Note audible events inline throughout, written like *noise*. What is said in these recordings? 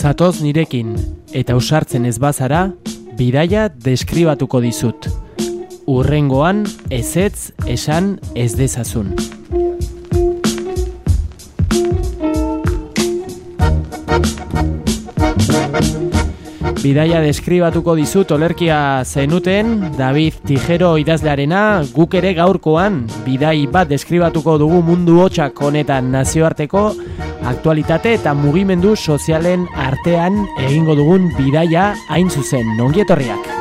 zatoz nirekin, eta usartzen ez bazara, bidaia deskribatuko dizut. Urrengoan, ezetz esan ez dezazun. Bidaia deskribatuko dizut olerkia zenuten, David Tijero idazlearena, guk ere gaurkoan, bidai bat deskribatuko dugu mundu hotxak honetan nazioarteko, aktualitate eta mugimendu sozialen artean egingo dugun bidaia hain zuzen, nongietorriak.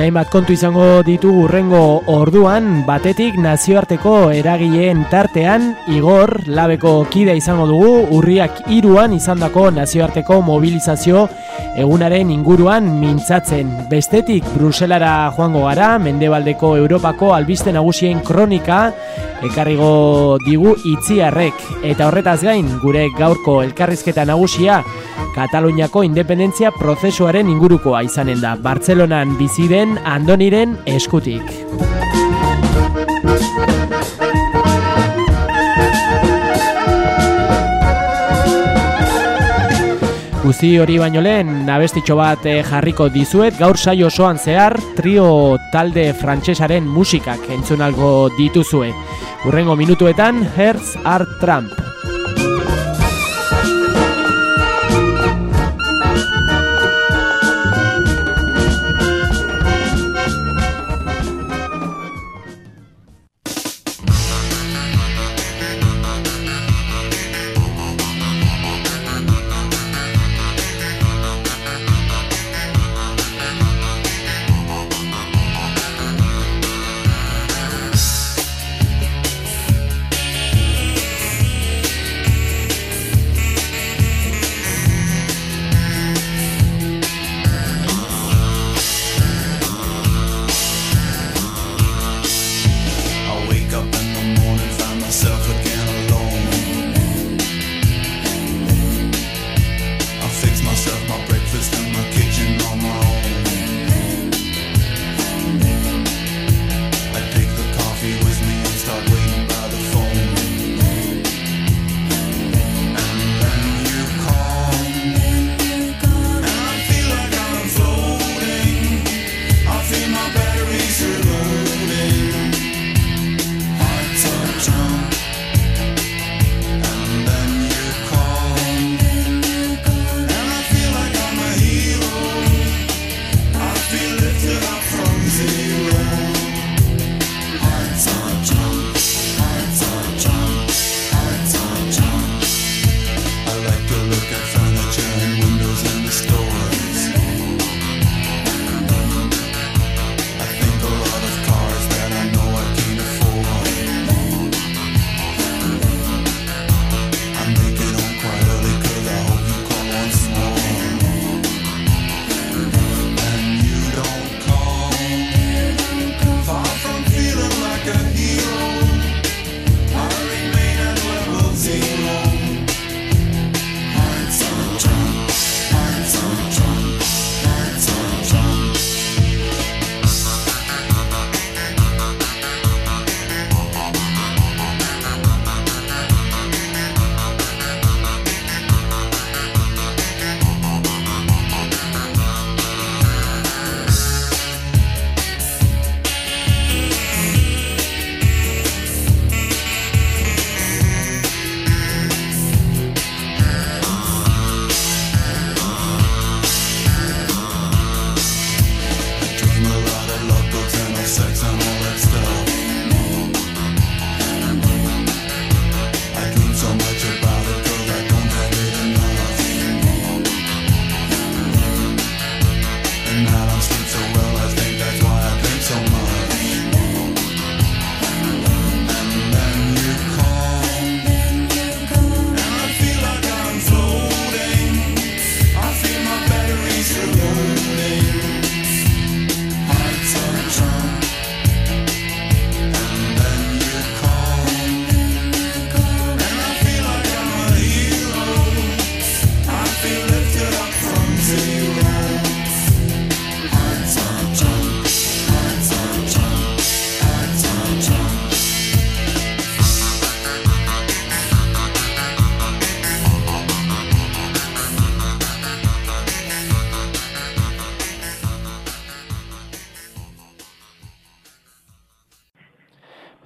Eta hainbat kontu izango ditugu urrengo orduan, batetik nazioarteko eragileen tartean, Igor, labeko kide izango dugu, urriak iruan izandako nazioarteko mobilizazio egunaren inguruan mintzatzen. Bestetik, Bruselara joango gara, Mendebaldeko Europako albiste nagusien kronika, ekarrigo digu itziarrek. Eta horretaz gain, gure gaurko elkarrizketa nagusia, Kataluniako independentzia prozesuaren ingurukoa izanen da. Bartzelonan bizi den Andoniren eskutik. Guzi hori baino lehen, nabestitxo bat eh, jarriko dizuet, gaur saio osoan zehar, trio talde frantsesaren musikak entzunalgo dituzue. Urrengo minutuetan, Hertz Art Trump.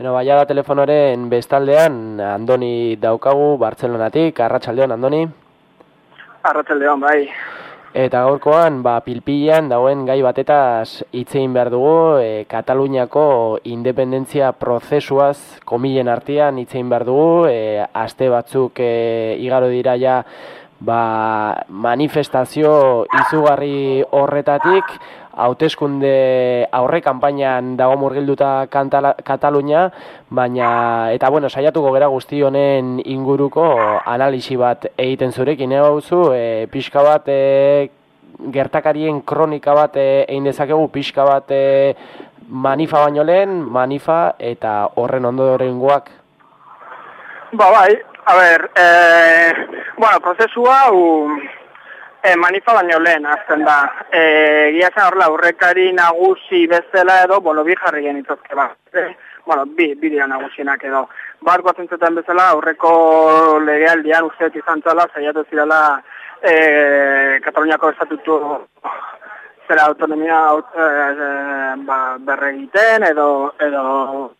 Bueno, baia da telefonoren bestaldean Andoni daukagu Bartzelonatik, Arratsaldeon Andoni. Arratsaldeon bai. Eta gaurkoan, ba, pilpilean dauen gai batetaz hitzein behar dugu, e, Kataluniako independentzia prozesuaz komilen artean hitzein behar dugu, e, aste batzuk e, igaro dira ja ba, manifestazio izugarri horretatik, hauteskunde aurre kanpainan dago murgilduta Katalunia, baina eta bueno, saiatuko gera guzti honen inguruko analisi bat egiten zurekin egauzu, e, pixka bat e, gertakarien kronika bat e, egin dezakegu, pixka bat e, manifa baino lehen, manifa eta horren ondorengoak. Ba bai, a ber, e, bueno, prozesua hau E, manifa baino lehen, azten da. E, Gia zen horrela, urrekari nagusi bezala edo, bueno, bi jarri genituzke ba. E, bueno, bi, bi dira nagusienak edo. Bat guatzen bezala, aurreko legealdian usteet izan zela, zaiatu zirela e, Kataluniako estatutu zera autonomia e, e, ba, berregiten edo, edo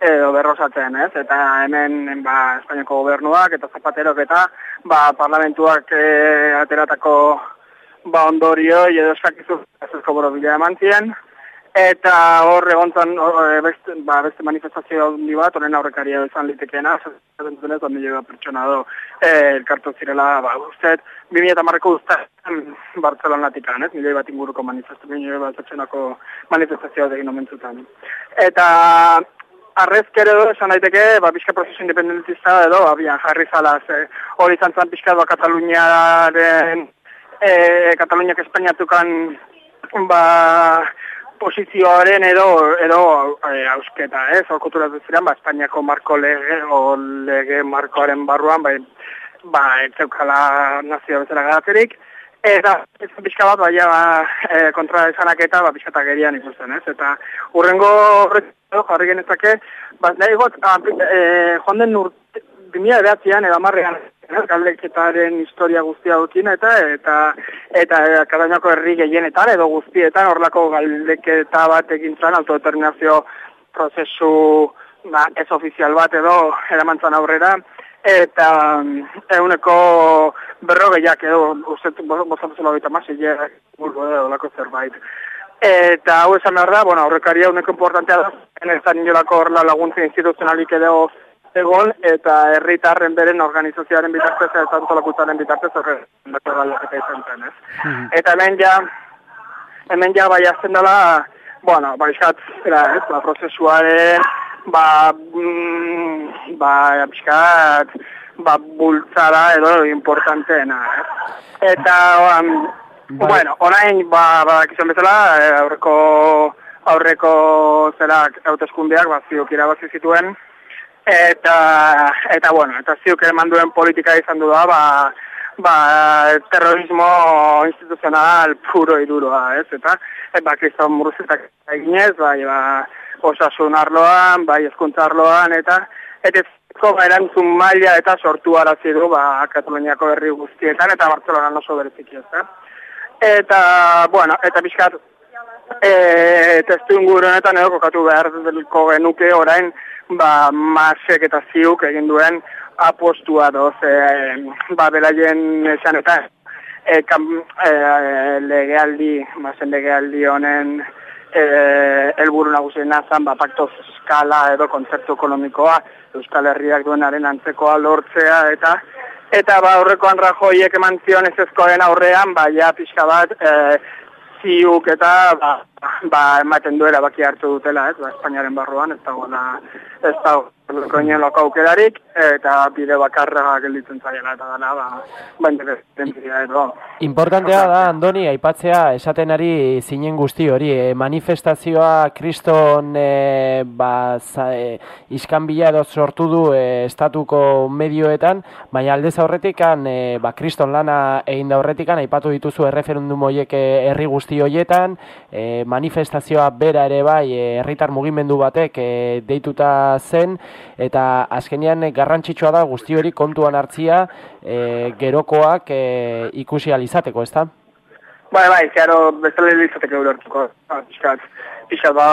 edo berrosatzen, ez? Eta hemen ba Espainiako gobernuak eta Zapaterok eta ba parlamentuak e, ateratako ba ondorio edo eskakizu ezko borobila emantzien eta hor egontzan e, beste, ba, beste manifestazio handi bat, horren aurrekaria izan litekeena, zentzen ez, ondi pertsona do, e, elkartu zirela, ba, usted, 2000 eta marreko uste, Bartzelonatik ez, milioi bat inguruko manifestazio, milioi bat manifestazio egin omentzutan. Eta arrezkere edo esan daiteke, ba, bizka prozesu independentista edo, ba, bian, jarri zalaz, hori izan zan bizka doa Kataluniaren, e, Kataluniak Espainiatukan, ba, posizioaren edo, edo, e, ausketa, ez, orkutura ziren, ba, Espainiako marko lege, o lege markoaren barruan, ba, ba, etzeukala nazio bezala garaterik, Eta, ez pixka bat, baina ba, e, kontra esanak eta ba, pixka gerian ikusten, ez? Eta, urrengo jarri genezake, ba, nahi got, e, joan den urte, bimia edatzean, edo amarrean, galdeketaren historia guztia dutin, eta, eta, eta, Kataluniako herri gehienetan, edo guztietan, horlako galdeketa bat egin zan, autodeterminazio prozesu, ba, ez ofizial bat, edo, eramantzan aurrera, eta, eguneko, berrogeiak edo, uste, bozatu zela gaita masi, edo, lako zerbait. Eta hau esan behar da, bueno, aurrekaria uneko importantea da, ez da ninolako horrela laguntza instituzionalik edo egon, eta herritarren beren organizazioaren bitartez, eta antolakutaren bitartez, horre, eta izan zen, ez? Hmm. Eta hemen ja, hemen ja, bai azten dela, bueno, bai eskat, era, ez, ba, prozesuaren, ba, mm, ba, abiskat, ba, bultzara edo importanteena. Eh? Eta, um, bueno, orain, ba, ba, kizan bezala, eh, aurreko, aurreko zerak hauteskundeak, ba, ziuk irabazi zituen, eta, eta, bueno, eta ziuk ere manduen politika izan du da, ba, ba, terrorismo instituzional puro iruroa, ez, eta, eta, ba, kriston muruzetak eginez, bai, ba, osasun arloan, bai, eskuntza arloan, eta, eta Ko erantzun maila eta sortu arazi du ba, Kataluniako herri guztietan eta Bartzelona oso bereziki ez Eta, bueno, eta bizkat, e, testu inguru honetan edo kokatu behar delko genuke orain, ba, masek eta ziuk egin duen apostua doz, e, ba, belaien esan eta e, kam, e, legealdi, masen legealdi honen e, elburu nagusien nazan, ba, pakto fiskala edo kontzertu ekonomikoa, Euskal Herriak duenaren antzekoa lortzea eta eta ba aurrekoan Rajoiek eman zion ezezkoen aurrean ba ja pixka bat e, ziuk eta ba, ba ematen duera baki hartu dutela, ez? Ba Espainiaren barruan ez dago ez dago koinen loko aukerarik, eta bide bakarra gelditzen zaiela, eta dana, ba, baina edo. Importantea da, Andoni, aipatzea, esaten ari zinen guzti hori, e, manifestazioa kriston e, ba, za, e, iskanbila edo sortu du e, estatuko medioetan, baina aldez aurretikan, e, ba, kriston lana egin da aurretikan, aipatu dituzu erreferendum horiek herri guzti horietan, e, manifestazioa bera ere bai, herritar mugimendu batek e, deituta zen, eta azkenean eh, garrantzitsua da guzti hori kontuan hartzia e, gerokoak ikusi alizateko, ezta? Bai, bai, zeharo bezala izateko eurortuko, pixat ba,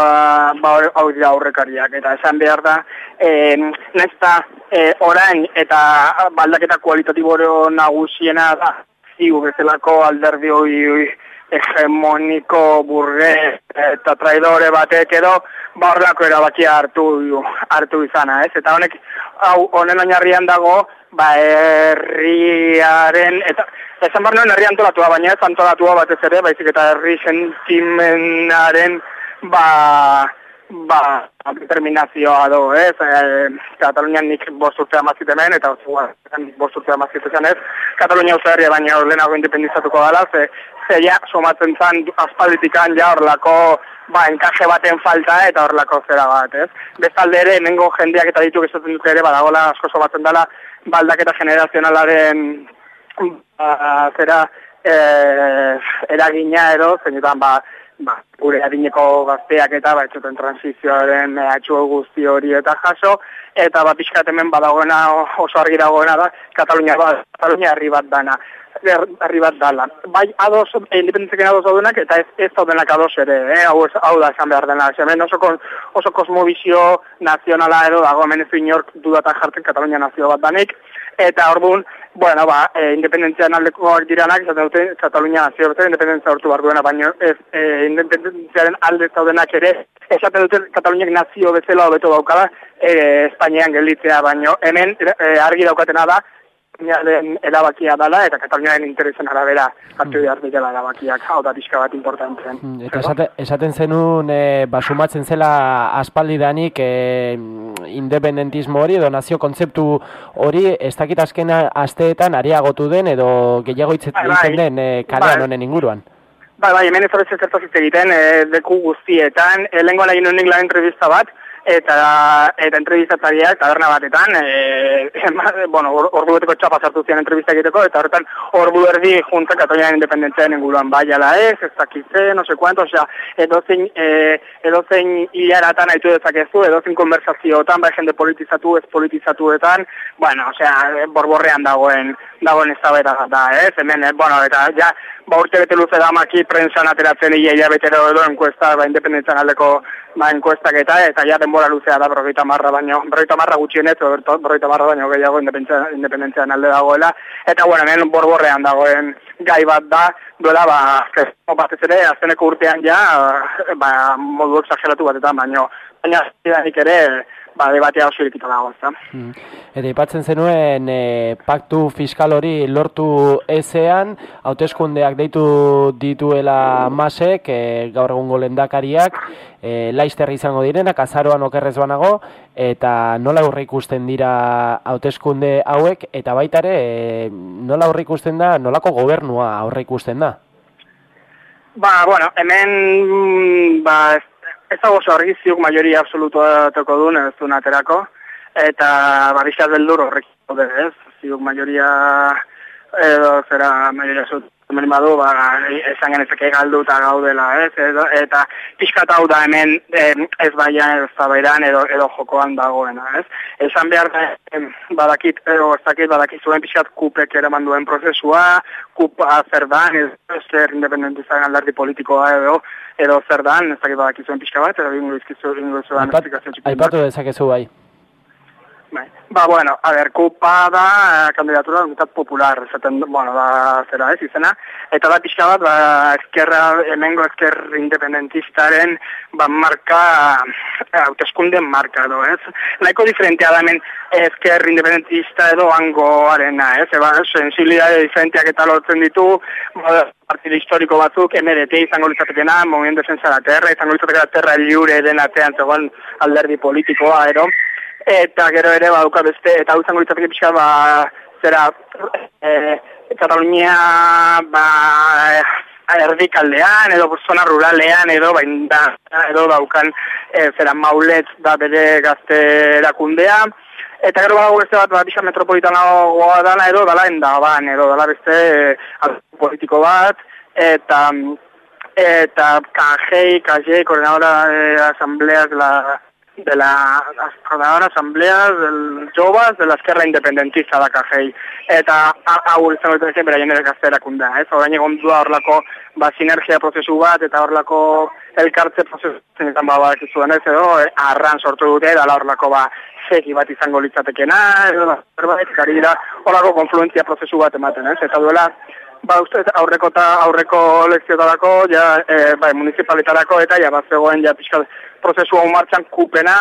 ba hau dira aurrekariak, eta esan behar da, e, nezta e, orain eta baldaketa kualitatiboro nagusiena da, zigu bezalako alderdi hori hegemoniko burge eta traidore batek edo, ba horrelako erabakia hartu, hartu izana, ez? Eta honek, hau, honen oinarrian dago, ba herriaren, eta esan behar nuen herri antolatua, baina ez antolatua batez ere, baizik eta herri sentimenaren, ba, ba, determinazioa do, ez? E, Katalunian nik bost urtea mazit hemen, eta bost urtea mazit esan ez, Katalunia uste herria baina lehenago independizatuko dala, ze, ze ja, somatzen zan aspalditikan ja horlako, ba, enkaje baten falta eta horlako zera bat, ez? Bestalde ere, nengo jendeak eta ditu gezatzen dute ere, badagola asko somatzen dela, baldaketa generazionalaren ba, zera e, eragina edo, zenetan ba, ba, gure adineko gazteak eta ba, etxoten transizioaren atxu guzti hori eta jaso, eta ba, pixkat hemen badagoena oso argi dagoena da, Katalunia, ba, Katalunia herri bat dana herri bat dala. Bai, ados, eh, independentzekin ados daudenak, eta ez, ez daudenak ados ere, eh? hau, hau da esan behar dena. Hemen oso, oso kosmovizio nazionala edo dago, hemen ez inork dudata jartzen Katalunia nazio bat danik, eta orduan, bueno, ba, e, independentzian aldekoak diranak, esaten dute, Katalunia nazio bat, independentzia hortu behar duena, baina ez, e, independentziaren alde zaudenak ere, esaten dute Kataluniak nazio bezala hobeto daukala, e, Espainian gelditzea, baino hemen e, argi daukatena da, Kataluniaren erabakia dela eta Kataluniaren interesen arabera hartu behar dira erabakiak, hau da pixka bat importantzen. Hmm, eta esaten, esaten zenun, e, basumatzen zela aspaldidanik e, independentismo hori edo nazio kontzeptu hori ez dakit azken asteetan areagotu den edo gehiago itzetzen bai, bai. den e, kalean bai. honen inguruan. Bai, bai, hemen ez hori zertaz egiten, e, deku guztietan, e, lehenkoan egin honik lan entrevista bat, eta eta entrevistatariak taberna batetan eh *laughs* bueno ordu beteko txapa sartu zian entrevista egiteko eta horretan ordu erdi junta Katalunian independentzia inguruan bai ala ez ez dakitze no sé cuánto o sea edo zein eh edo zein hilaratan aitu dezakezu edo zein konversazioetan bai jende politizatu ez politizatuetan bueno o sea borborrean dagoen dagoen eztabaida da ez hemen eh, bueno eta ja ba urte bete luze da maki prensan ateratzen ia betero edo enkuesta ba independentzian aldeko ba, enkuestak eta, eta ja denbora luzea da berrogeita marra baino, berrogeita marra gutxienez, berrogeita marra baino gehiago independentzian alde dagoela, eta bueno, hemen borborrean dagoen gai bat da, duela, ba, zezko batez ere, azteneko urtean ja, ba, modu exageratu bat eta baino, baina, zidanik ere, ba, debatea oso irikita dago, ez da. Mm. Eta ipatzen zenuen, e, paktu fiskal hori lortu ezean, hauteskundeak deitu dituela masek, e, gaur egun golendakariak, e, laister izango direnak, azaroan okerrez banago, eta nola aurre ikusten dira hauteskunde hauek, eta baitare, e, nola aurre ikusten da, nolako gobernua aurre ikusten da? Ba, bueno, hemen, ba, ez dago oso argi ziuk majoria absolutua toko duen ez duen aterako, eta barixat beldur horrek ez, ziuk majoria edo zera majoria absolutua hemen badu, ba, esan genezake galdu eta gaudela, ez, edo, eta pixkat hau da hemen ez baina ez zabairan edo, edo jokoan dagoena, ez. Esan behar da, badakit, edo ez dakit, badakit zuen pixkat kupek ere manduen prozesua, kupa zer da, ez, zer independentizaren aldardi politikoa edo, edo zer da, ez dakit badakit zuen pixka bat, edo ingo izkizu, ingo izkizu, Aipatu dezakezu bai. Bai. Ba, bueno, a ver, kupa da, eh, kandidatura da unitat popular, zaten, bueno, da, zera ez, izena, eta da pixka bat, ba, ezkerra, emengo ezker independentistaren, ba, marka, eh, hauteskunde marka, edo, ez? Laiko diferentea da hemen ezker independentista edo arena, ez? Eba, sensibilidade diferenteak eta lotzen ditu, ba, partido historiko batzuk, MDT izango litzatekena, Movimiento Defensa la Terra, izango litzatekena Terra Liure den atean zegoen alderdi politikoa, ero, eta gero ere baduka beste eta hau izango litzateke pixka ba zera e, Katalunia ba erdikaldean edo zona ruralean edo bain da edo daukan e, zera maulet da bere gazte erakundea. Eta gero badago beste bat ba, pixka metropolitana goa dana edo dala endaban edo dala beste e, politiko bat. Eta eta KG, KG, koordinadora de asambleas la de la Astronaudora Asamblea del Jovas de la Esquerra Independentista da Cajei. Eta hau izan dut ezin beraien ere gazterakunda, ez? Horain egon du horlako ba, sinergia prozesu bat eta horlako elkartze prozesu izan ba, bak ez edo, eh, arran sortu dute, da horlako ba, seki bat izango litzatekena, edo da, zerbait, gari dira horlako konfluentzia prozesu bat ematen, ez? Eta duela, ba, uste, aurreko eta aurreko lekziotarako, ja, e, bai, municipalitarako, eta ja, bat zegoen, ja, pixka, prozesu hau martxan kupena,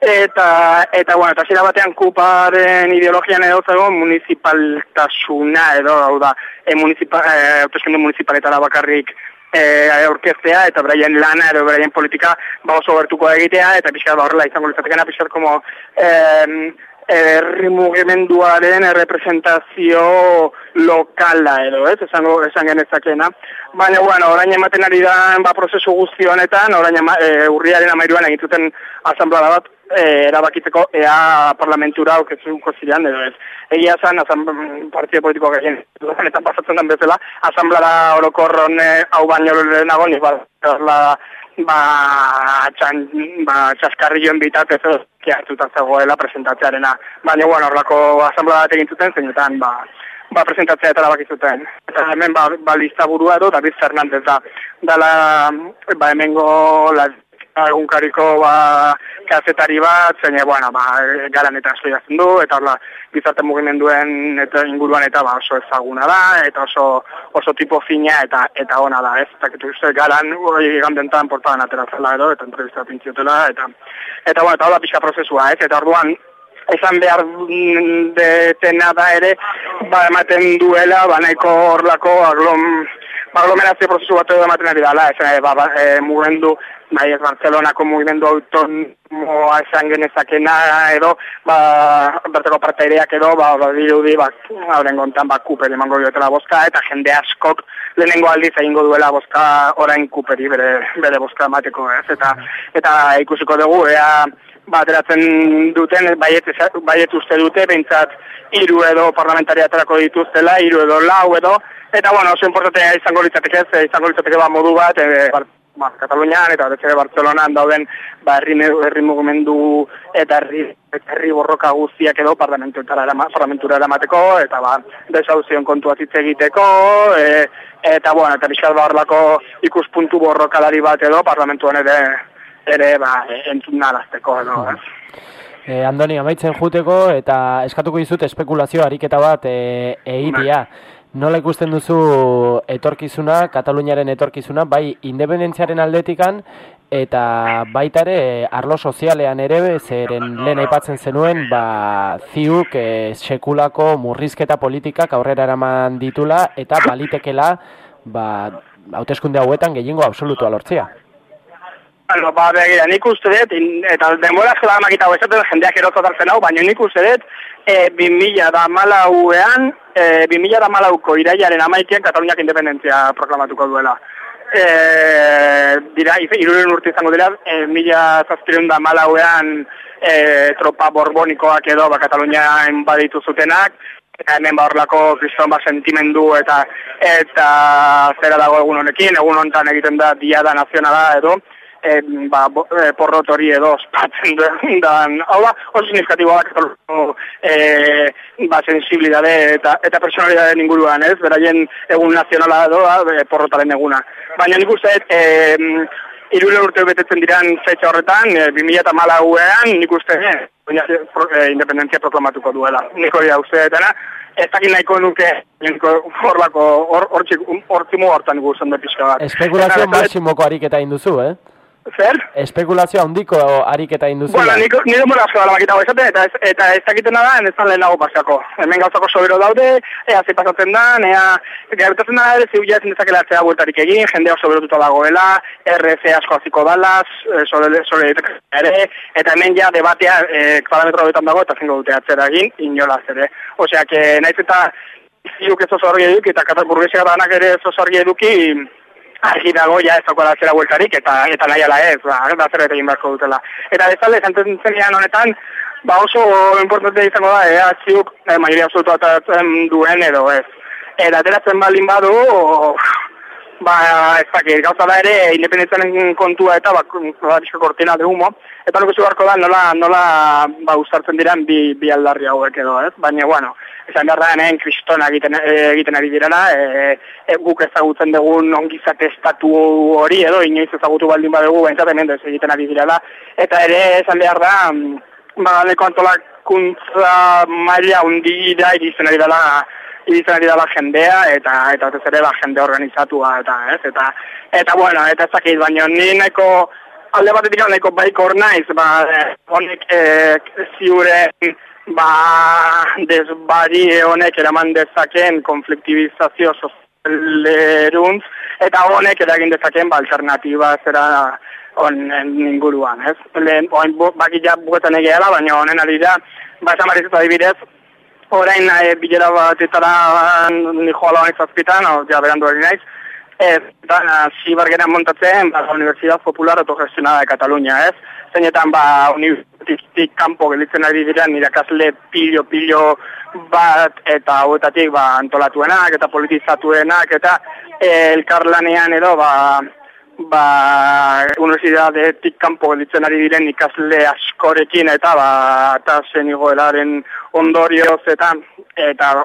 eta, eta, bueno, eta zira batean kuparen ideologian edo zego municipaltasuna edo, hau da, e, municipal, e, municipalitara bakarrik e, aurkeztea, eta beraien lana edo beraien politika ba oso bertuko egitea, eta pixka ba horrela izango litzatekena, pixka como... E, herri mugimenduaren representazio lokala edo, ez, esango, esan genezakena. Baina, bueno, orain ematen ari da, ba, prozesu guzti honetan, orain ema, e, urriaren amairuan egituten asamblada bat, e, erabakitzeko ea parlamentura okezuko zirean, edo ez. Egia zan, azam, partide politiko gehien, eta pasatzen den bezala, asamblada orokorron hau baino lehenago, nik ba, ba, txan, ba, txaskarri bitatez ez kiartuta zegoela presentatzearena. Baina, bueno, horlako asamblea bat egin zuten, zeinetan, ba, ba, presentatzea eta labak izuten. Eta hemen, ba, ba lista burua edo, David Fernandez da. Dala, ba, hemengo, la, egunkariko ba, kazetari bat, zein, bueno, ba, garan eta estudiatzen du, eta horla, gizarte mugimenduen eta inguruan eta ba, oso ezaguna da, eta oso oso tipo fina eta eta ona da, ez? Eta kitu uste, garan, hori gandentan portadan ateratzela edo, eta entrevista pintziotela, eta, eta, bueno, eta hola pixka prozesua, ez? Eta orduan, esan behar detena da ere, ba, ematen duela, ba, nahiko horlako aglom, aglomerazio prozesu bat edo ematen ari dala, ez, ba, ba, e, mugendu, bai ez Barcelonako mugimendu autonomoa esan genezakena edo, ba, berteko parteideak edo, ba, ba, dirudi, ba, hauren gontan, ba, Cooper emango diotela boska, eta jende askok lehenengo aldiz egingo duela boska orain Cooperi bere, bere boska emateko, ez, eta, eta ikusiko dugu, ea, ba, ateratzen duten, baiet, baiet uste dute, behintzat, hiru edo parlamentaria aterako dituztela, hiru edo lau edo, eta, bueno, oso importantea izango litzateke izango litzateke ba, modu bat, e, ba, Katalunian eta beste Barcelonan dauden ba, herri, herri mugimendu eta herri, herri borroka guztiak edo parlamentura eramateko eta ba, desauzion kontua hitz egiteko e, eta bueno, eta bizkat barlako ikuspuntu borrokalari bat edo parlamentuan ere ere ba, entzun narazteko edo, E, Andoni, amaitzen juteko eta eskatuko dizut espekulazio ariketa bat e, eitia. Nola ikusten duzu etorkizuna, Kataluniaren etorkizuna, bai independentziaren aldetikan, eta baita ere arlo sozialean ere, zeren lehen aipatzen zenuen, ba, ziuk e, sekulako murrizketa politikak aurrera eraman ditula, eta balitekela, ba, hauteskunde hauetan gehiengo absolutua lortzea. Bueno, ba, begira, nik uste dut, eta denbora zela makita huezaten jendeak erototartzen hau, baina nik uste dut, e, 2000 da malauean, e, 2000 da malauko iraiaren amaikean Kataluniak independentzia proklamatuko duela. E, dira, iruren urte izango dira, e, mila zazpireun da malauean e, tropa borbonikoak edo ba, Katalunia baditu zutenak, hemen ba horlako kriston ba sentimendu eta eta zera dago egun honekin, egun honetan egiten da diada nazionala edo, e, ba, bo, e, porrot hori edo ospatzen duen, hau da, oso significatiboa da, e, ba, sensibilidade eta, eta personalidade inguruan, ez, beraien egun nazionala edo, e, porrotaren eguna. Baina nik uste, e, irule urte betetzen diran fecha horretan, e, 2000 eta mala uean, nik uste, e, e, independentzia proklamatuko duela. Nik hori da uste detena, ez dakit nahiko nuke horlako hortzimu hortan guztan da pixka bat. Espekulazio maksimoko ariketa induzu, eh? Zer? Espekulazio handiko ariketa induzu. Bueno, nire ni demora asko dala makita eta ez, eta ez dakiten da, ez lehenago pasako. Hemen gauzako sobero daude, ea zi pasatzen da, ea gertatzen da, ere zibuia ezin dezakela atzea bueltarik egin, jendea sobero tuta dagoela, RF asko aziko dalaz, e, sobre, sobre ere, eta hemen ja debatea e, parametro dago, eta zingo dute atzera egin, inolaz ere. Osea, que naiz eta ziuk ez oso argi eduki, eta burguesia danak ere ez oso argi eduki, argi dago ja ez dagoela zera bueltarik eta eta nahi ala ez, ba, da zer egin beharko dutela. Eta bezalde, zantzen zenean honetan, ba oso importante izango da, ea ziuk, eh, maioria absolutu duen edo ez. Eta ateratzen baldin badu, ba, ez dakit, gauza da ere, independentzaren kontua eta, ba, ba kortina de humo, eta nuke zugarko da, nola, nola, ba, ustartzen diren bi, bi aldarri hauek edo, ez? Baina, bueno, esan behar da, nehen kristona egiten, egiten ari direla, e, e, guk ezagutzen dugun ongizate estatu hori edo, inoiz ezagutu baldin badugu, bentsat hemen egiten ari direla, eta ere, esan behar da, ba, neko antolakuntza maila da, irizten ari dela, irizten ari dela jendea, eta eta ez ere ba, jende organizatua, eta ez, eta, eta bueno, eta ez dakit, baina ni neko, alde batetik neko baikor naiz, ba, honek e, ziure, ba, desbari honek eraman dezaken konfliktibizazio sozialeruntz, eta honek eragin dezaken ba, alternatiba zera honen inguruan, ez? Lehen, oin, baki ja buketan egeela, baina honen ari da, ba, esan marizuta adibidez, orain e, bilera bat etara ni joala honek zazpitan, ja, berandu ari naiz, eta zibargera montatzen, ba, Universidad Popular Autogestionada de Cataluña, ez? zeinetan ba universitik kanpo gelitzen ari diren irakasle pilo-pilo bat eta hauetatik ba antolatuenak eta politizatuenak eta elkarlanean edo ba ba universitatetik kanpo gelitzen ari diren ikasle askorekin eta ba eta zen igoelaren ondorioz eta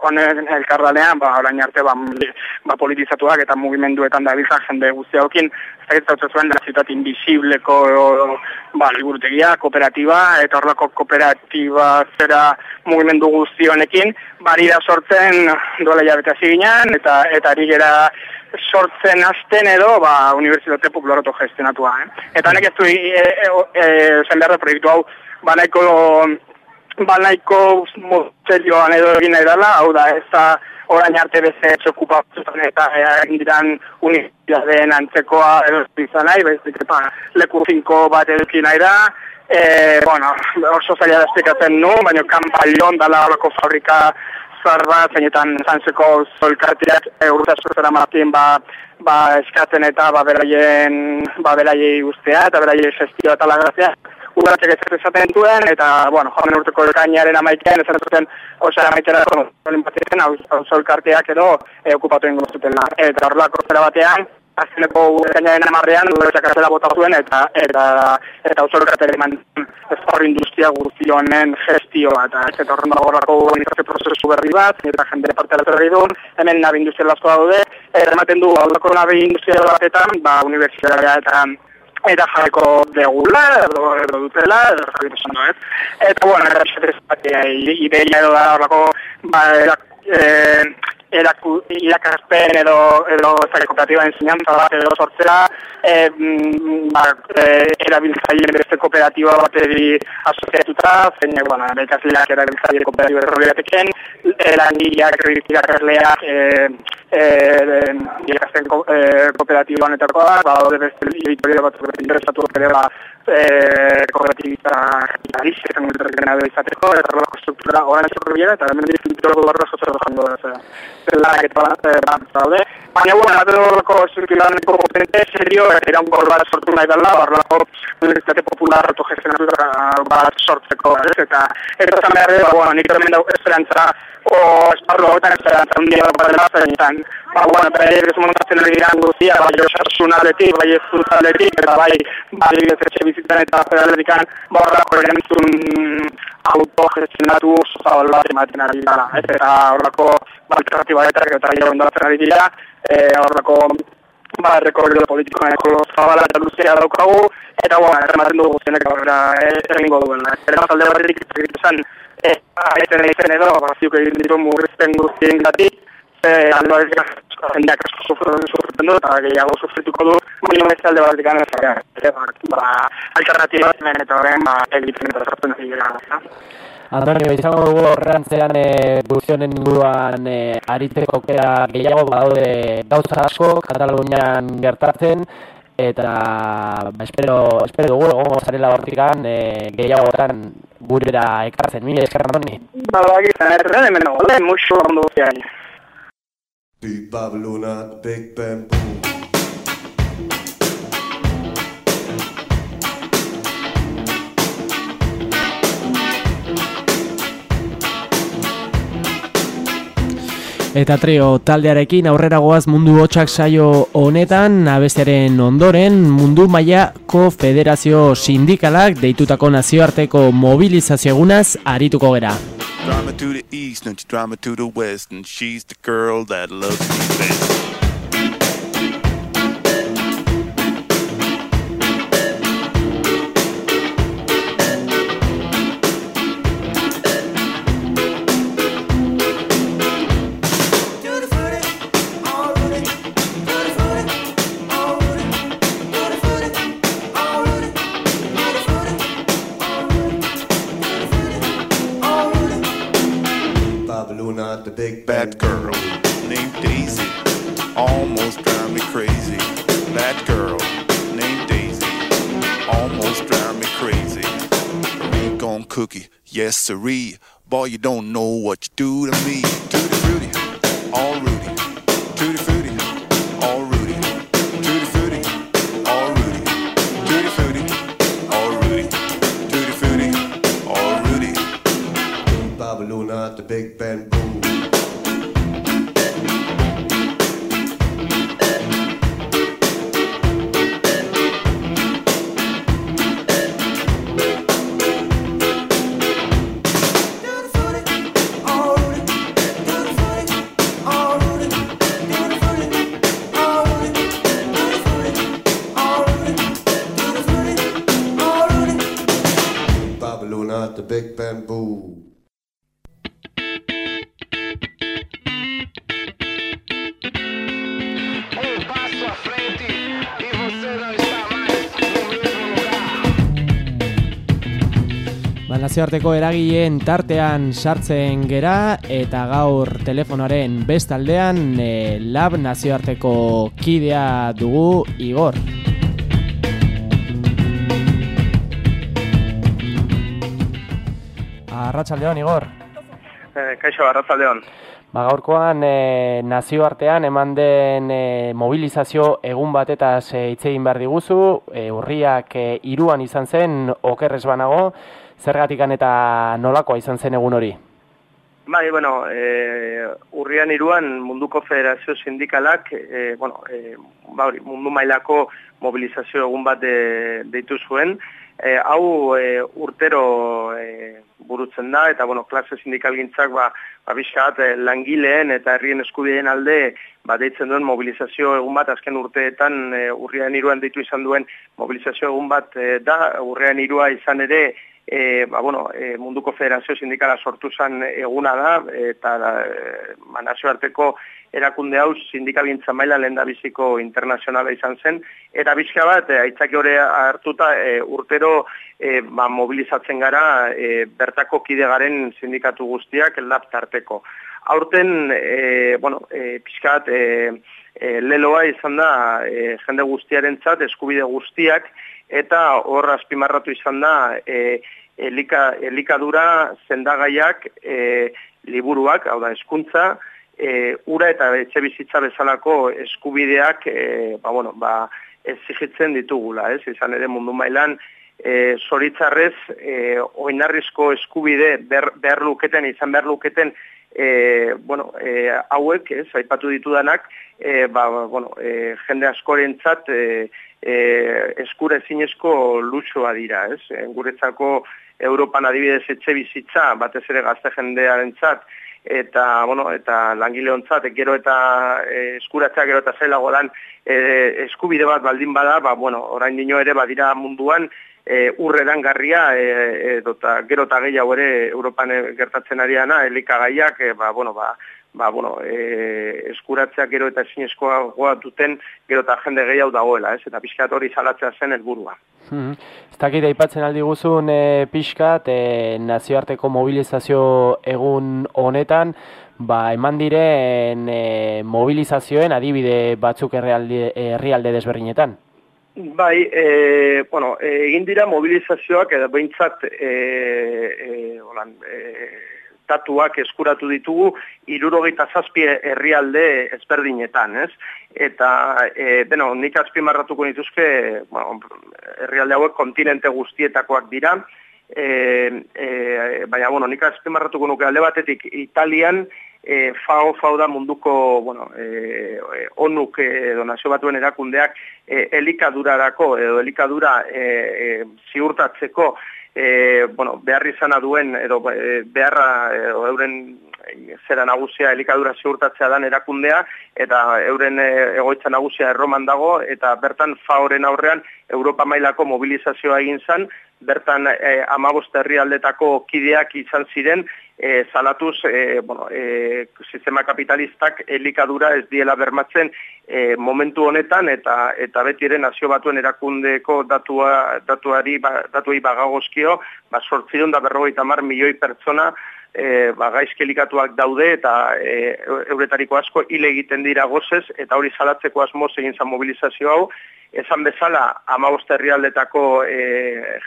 honen elkardanean, ba, orain arte, ba, ba, politizatuak eta mugimenduetan da bizak jende guztiagokin, ez da zuen da zitat invisibleko ba, liburutegia, kooperatiba, eta horrelako kooperatiba zera mugimendu guztionekin, bari da sortzen duela jabete hasi eta eta ari gera sortzen hasten edo, ba, Unibertsitate Popular gestionatua, eh? Eta honek ez du, e, e, e, proiektu hau, ba, nahiko balaiko motelioan edo egin nahi dela, hau da, ez da orain arte beze txokupa eta egin diran universitateen antzekoa edo izan nahi, bezik eta leku finko bat eduki nahi da, e, bueno, oso zaila da esplikatzen nu, baina kanpailon dala horako fabrika zar bat, zeinetan zantzeko zolkartiak e, urta martin ba, ba eskatzen eta ba beraien ba beraiei ustea eta beraiei gestio eta lagrazia udaratxek ez esaten duen, eta, bueno, joan urteko ekainaren amaikean, ez zuten, osa amaitera, batzen, hau edo, e, okupatu ingo zuten, eta horrelako zera batean, azkeneko ekainaren amarrean, udaratxek azela bota zuen, eta, eta, eta zolkarteak eman, ez hor industria guztionen gestioa, eta eta horren dago horrako organizazio prozesu berri bat, eta jendere parte alatzera duen, hemen nabi industrial asko daude, ematen du, hau dako nabi industrial batetan, ba, universitatea eta eta jarriko degula, edo, edo dutela, edo jarriko esan ez. Eta, bueno, bat, ideia edo da horrako, ba, eh, eraku, irakaspen edo, edo kooperatiba enseñanza bat edo sortzera, e, ba, e, erabiltzaileen beste kooperatiba bat edi asoziatuta, zein, bueno, bekazleak erabiltzaileen kooperatiba errori bateken, erangileak, irakasleak, e, e, irakasten ko, e, kooperatiba honetako da, ba, beste editorio bat interesatu ere ba, e, kooperatibita kapitalista, eta muletarrikena edo izateko, eta horrelako struktura, orain ez eta hemen ditu barra sotzera jango da, zela eta bat zaude. Baina, bueno, bat horreko estrukturan niko potente, serio, era un gol bat sortu nahi dela, horrelako universitate popular autogestionatu bat sortzeko, ez? Eta, eta zan behar, ba, bueno, nik hemen dago esperantza, o esparlo horretan esperantza, un dia bat dela zenetan. Ba, bueno, eta ere, ez ari diran guztia, bai, osarsun aletik, bai, ez zut aletik, eta bai, bai, bizitzen eta pedalerikan, ba, horrelako erantzun autogestionatu oso zabal bat ematen ari dira, ez? Eta horrelako ba, alternatiba eta eta gero ondalatzen ari dira, e, horreko ba, rekorrido politikoan eko zabala eta luzea daukagu, eta guan, errematen dugu guztienek aurrera erringo duen. Zer emaz alde bat erik esan, e, aetzen egiten edo, ba, ziuk ditu murrizten guztien gati, e, alde jendeak asko sufritzen du, eta gehiago sufrituko du, baina ez alde bat erik ba, alternatiba eta horren, ba, egiten eta sortzen dira. Antonio, izango dugu horrentzean e, guztionen inguruan e, ariteko kera gehiago badaude gauza asko Katalunian gertatzen eta ba, espero, espero dugu egon zarela hortikan e, gehiago horretan gurera ekartzen, mila eskerra Antoni? Ba, ba, gizan, erren hemen dago, muxo ondo Beat Babylon at Big Bamboo. Eta trio taldearekin aurrera goaz mundu hotxak saio honetan, abestiaren ondoren mundu mailako federazio sindikalak deitutako nazioarteko mobilizazio egunaz arituko gera. Drama to the east, and drama to the west, and she's the girl that loves me best. Yes. Boy, you don't know what you do to me. Tutti fruity, all Rudy. Tutti fruity, all Rudy. Tutti fruity, all Rudy. Tutti fruity, all Rudy. Tutti fruity, all Rudy. Babaluna, the big band nazioarteko eragileen tartean sartzen gera eta gaur telefonoaren bestaldean e, lab nazioarteko kidea dugu Igor. Arratsaldeon Igor. Eh, kaixo Arratsaldeon. Ba, gaurkoan e, nazioartean eman den e, mobilizazio egun batetaz e, hitz egin behar diguzu, e, urriak e, iruan izan zen, okerrez banago, zergatikan eta nolakoa izan zen egun hori? Bai, bueno, e, urrian iruan munduko federazio sindikalak, e, bueno, e, ba, mundu mailako mobilizazio egun bat de, deitu zuen, e, hau e, urtero e, burutzen da, eta bueno, klase sindikal gintzak ba, ba e, langileen eta herrien eskubideen alde ba, deitzen duen mobilizazio egun bat, azken urteetan e, urrian iruan deitu izan duen mobilizazio egun bat e, da, urrian irua izan ere, e, ba, bueno, e, munduko federazio sindikala sortu zen eguna da, eta e, ba, nazioarteko erakunde hau sindikabintza maila lehen biziko internazionala izan zen, eta bizka bat, e, aitzaki hori hartuta e, urtero e, ba, mobilizatzen gara e, bertako kidegaren sindikatu guztiak eldap tarteko. Aurten, e, bueno, e, pixkat, e, e, leloa izan da e, jende guztiaren txat, eskubide guztiak, eta hor azpimarratu izan da e, elika, elikadura zendagaiak e, liburuak, hau da, eskuntza, e, ura eta etxe bizitza bezalako eskubideak e, ba, bueno, ba, ezigitzen ditugula, ez? izan ere mundu mailan, e, zoritzarrez, e, oinarrizko eskubide ber, behar luketen, izan behar luketen, e, bueno, e, hauek, ez, aipatu ditudanak, e, ba, bueno, e, jende askorentzat e, e, eskure zinezko lutsua dira, ez? E, guretzako Europan adibidez etxe bizitza, batez ere gazte jendearen txat, eta, bueno, eta langileontzat, gero eta e, eskuratzea gero eta zailago lan e, eskubide bat baldin bada, ba, bueno, orain dino ere badira munduan e, urredan garria, e, e, gero eta gehiago ere Europan gertatzen ariana, elikagaiak, e, ba, bueno, ba, ba, bueno, e, eskuratzea gero eta eskoa goa duten gero eta jende gehiago dagoela, ez? eta pixkat hori salatzea zen helburua. Hmm. Ez dakit aipatzen aldi guzun e, pixkat, e, nazioarteko mobilizazio egun honetan, ba, eman diren e, mobilizazioen adibide batzuk herrialde desberdinetan. Bai, e, bueno, egin dira mobilizazioak edo behintzat e, e, holan, e, datuak eskuratu ditugu irurogeita zazpi herrialde ezberdinetan, ez? Eta, e, beno, nik azpimarratuko nituzke, bueno, herrialde hauek kontinente guztietakoak dira, e, e, baina, bueno, nik azpimarratuko nuke alde batetik Italian, e, FAO, FAO da munduko, bueno, e, onuk edo nazio batuen erakundeak e, elikadurarako edo elikadura e, e, ziurtatzeko e, bueno, behar izana duen edo e, beharra edo euren zera nagusia elikadura ziurtatzea dan erakundea eta euren e, egoitza nagusia erroman dago eta bertan faoren aurrean Europa mailako mobilizazioa egin zan, bertan e, amabost herrialdetako kideak izan ziren e, zalatuz e, bueno, e, sistema kapitalistak elikadura ez diela bermatzen e, momentu honetan eta eta beti ere nazio batuen erakundeko datua, datuari ba, datuei bagagozkio ba, sortzion da berrogeita mar milioi pertsona e, ba, gaizkelikatuak daude eta e, euretariko asko hile egiten dira gozez eta hori salatzeko asmoz egin zan mobilizazio hau. Esan bezala, amabost herrialdetako e,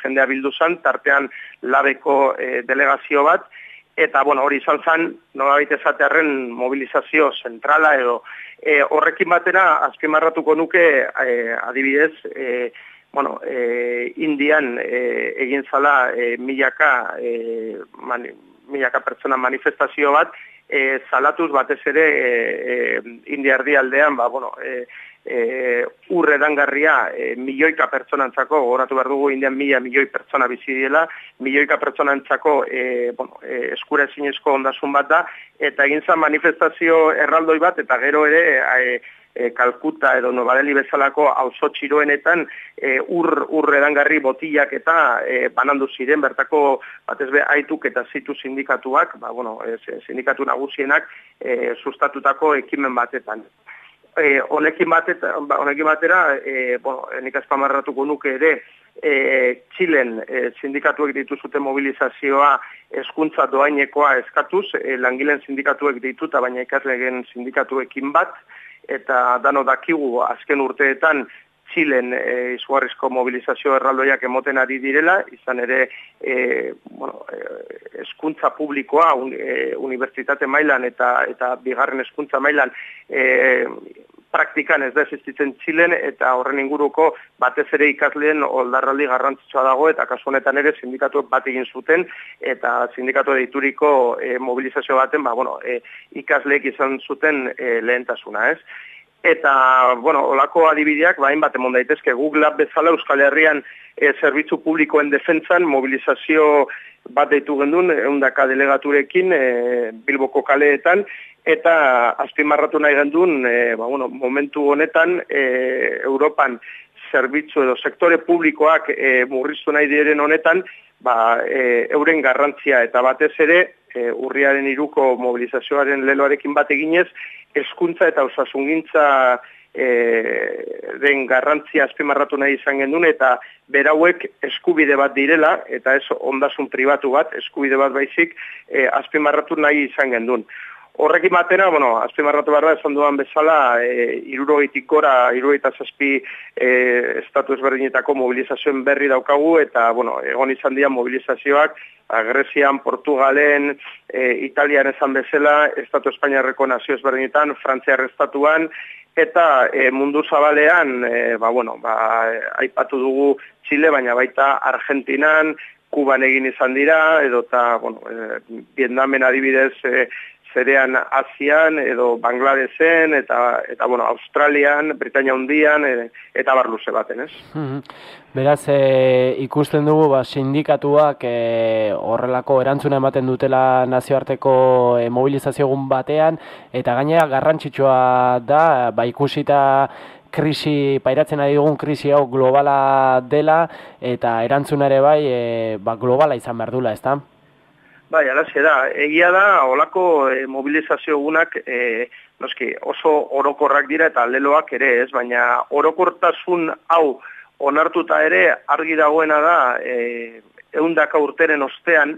jendea bildu zan, tartean labeko e, delegazio bat, eta bueno, hori izan zen, nolabait esatearen mobilizazio zentrala edo. E, horrekin batera azpimarratuko nuke e, adibidez, e, bueno, e, Indian e, egin zala e, milaka, e, mani, milaka pertsona manifestazio bat, e, zalatuz batez ere e, e, India aldean, ba, bueno, e, e, urre dangarria e, milioika pertsonantzako, goratu behar dugu indian mila milioi pertsona bizi dela, milioika pertsonantzako e, bueno, e, eskura ezinezko ondasun bat da, eta egin zan manifestazio erraldoi bat, eta gero ere e, e, Kalkuta edo Nobadeli bezalako auzo txiroenetan e, ur, urre dangarri botilak eta e, banandu ziren, bertako batez be aituk eta zitu sindikatuak, ba, bueno, e, sindikatu nagusienak e, sustatutako ekimen batetan. E, honekin, bateta, ba, honekin batera, e, bueno, nik azpamarratuko nuke ere, e, Txilen e, sindikatuek dituzute mobilizazioa eskuntza doainekoa eskatuz, e, langileen sindikatuek dituta, baina ikaslegen sindikatuekin bat, eta dano dakigu azken urteetan Txilen e, izugarrizko mobilizazio erraldoiak emoten ari direla, izan ere e, bueno, e, eskuntza publikoa un, e, unibertsitate mailan eta eta bigarren eskuntza mailan e, praktikan ez da existitzen Txilen eta horren inguruko batez ere ikasleen oldarraldi garrantzitsua dago eta kasu honetan ere sindikatu bat egin zuten eta sindikatu deituriko e, mobilizazio baten ba, bueno, e, ikasleek izan zuten e, lehentasuna ez. Eta, bueno, olako adibideak, bain bat emon daitezke, Google Lab bezala Euskal Herrian e, zerbitzu publikoen defentzan mobilizazio bat deitu gendun, eundaka delegaturekin e, Bilboko kaleetan, eta azpimarratu nahi gendun, e, ba, bueno, momentu honetan, e, Europan zerbitzu edo sektore publikoak e, murriztu nahi diren honetan, ba, e, euren garrantzia eta batez ere, e, urriaren iruko mobilizazioaren leloarekin bat eginez, eskuntza eta osasungintza e, den garrantzia azpimarratu nahi izan gendun, eta berauek eskubide bat direla, eta ez ondasun pribatu bat, eskubide bat baizik, e, azpimarratu nahi izan gendun. Horrekin batera, bueno, azpimarratu behar da, esan duan bezala, e, irurogeitik gora, irurogeita zazpi e, estatu ezberdinetako mobilizazioen berri daukagu, eta, bueno, egon izan dira mobilizazioak, Grecian, Portugalen, e, Italian esan bezala, Estatu Espainiarreko nazio ezberdinetan, Frantziar estatuan, eta e, mundu zabalean, e, ba, bueno, ba, aipatu dugu Chile, baina baita Argentinan, Kuban egin izan dira, edo eta, bueno, e, Vietnamen adibidez, e, zerean Asian edo Bangladesen eta eta bueno, Australian, Britania hundian e, eta barluze baten, ez? Mhm. Beraz, e, ikusten dugu ba, sindikatuak e, horrelako erantzuna ematen dutela nazioarteko e, mobilizazio egun batean eta gainera garrantzitsua da, ba ikusita krisi, pairatzen ari dugun krisi hau globala dela eta erantzuna ere bai e, ba, globala izan behar dula, ez da? Bai, alaxe da. Egia da, olako e, mobilizazio egunak e, noski, oso orokorrak dira eta leloak ere ez, baina orokortasun hau onartuta ere argi dagoena da e, eundaka urteren ostean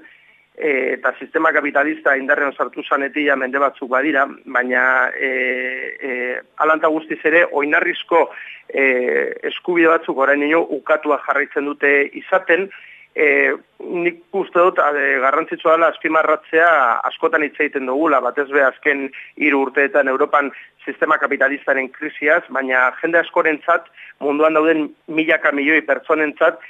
e, eta sistema kapitalista indarrean sartu zanetia mende batzuk badira, baina e, e, alanta guztiz ere oinarrizko e, eskubide batzuk orain ukatua jarraitzen dute izaten, E, nik uste dut e, garrantzitsua dela azpimarratzea askotan hitz egiten dugula, batez be azken hiru urteetan Europan sistema kapitalistaren krisiaz, baina jende askorentzat munduan dauden milaka milioi pertsonentzat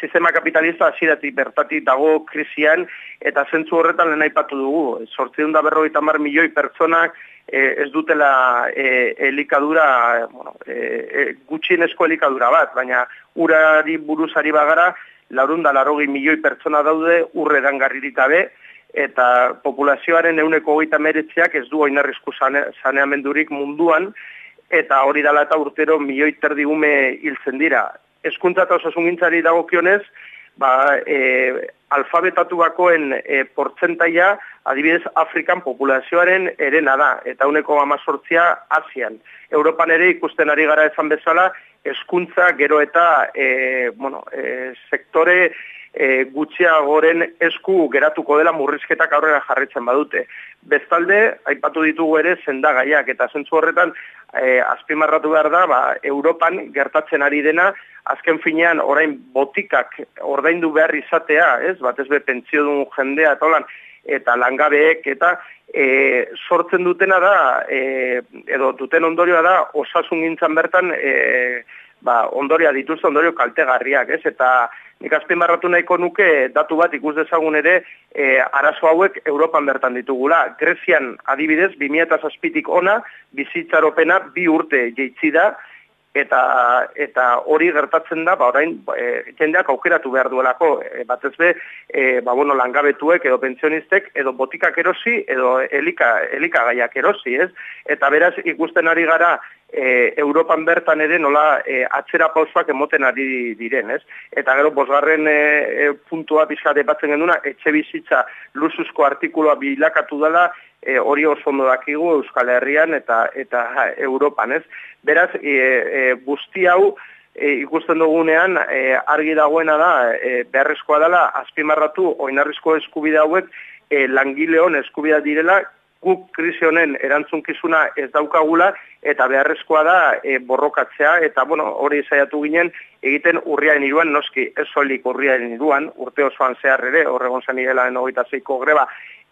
sistema kapitalista hasieratik bertatik dago krisian eta zentzu horretan lehen aipatu dugu. Sortzion da berrogeita mar milioi pertsonak e, ez dutela e, elikadura, bueno, e, e, gutxienezko elikadura bat, baina urari buruzari bagara, laurunda larogi milioi pertsona daude urre dangarririk gabe, eta populazioaren euneko goita meretzeak ez du oinarrizku saneamendurik munduan, eta hori dala eta urtero milioi terdi ume hiltzen dira. Ezkuntza eta osasun gintzari dagokionez, ba, e, alfabetatu bakoen e, portzentaia, adibidez, Afrikan populazioaren erena da, eta uneko amazortzia Asian. Europan ere ikusten ari gara esan bezala, eskuntza gero eta e, bueno, e, sektore e, gutxiagoren esku geratuko dela murrizketak aurrera jarritzen badute. Bestalde, aipatu ditugu ere zendagaiak, eta zentzu horretan e, azpimarratu behar da, ba, Europan gertatzen ari dena, azken finean orain botikak ordaindu behar izatea, ez? Bat ez be pentsio duen jendea eta holan, eta langabeek eta e, sortzen dutena da, e, edo duten ondorioa da, osasun gintzan bertan e, ba, ondoria dituzte, ondorio kaltegarriak, ez? Eta nik azpimarratu nahiko nuke datu bat ikus dezagun ere e, arazo hauek Europan bertan ditugula. Grezian adibidez, 2007tik ona, bizitzaropena bi urte jeitzi da, eta eta hori gertatzen da ba orain e, jendeak aukeratu behar duelako e, batez be e, ba bueno langabetuek edo pentsionistek edo botikak erosi edo elika elikagaiak erosi ez eta beraz ikusten ari gara e, Europan bertan ere nola e, atzera pausoak emoten ari diren ez eta gero bosgarren e, e, puntua pizka batzen genduna etxe bizitza lusuzko artikuloa bilakatu dela e, hori oso ondo dakigu Euskal Herrian eta eta Europan, ez? Beraz, e, e, guzti hau e, ikusten dugunean e, argi dagoena da e, beharrezkoa dela azpimarratu oinarrizko eskubide hauek e, langileon eskubidea direla guk krisi honen erantzunkizuna ez daukagula eta beharrezkoa da e, borrokatzea eta bueno, hori saiatu ginen egiten urriaren iruan, noski ez soilik urriaren iruan, urte osoan zehar ere, horregon zen irela zeiko greba,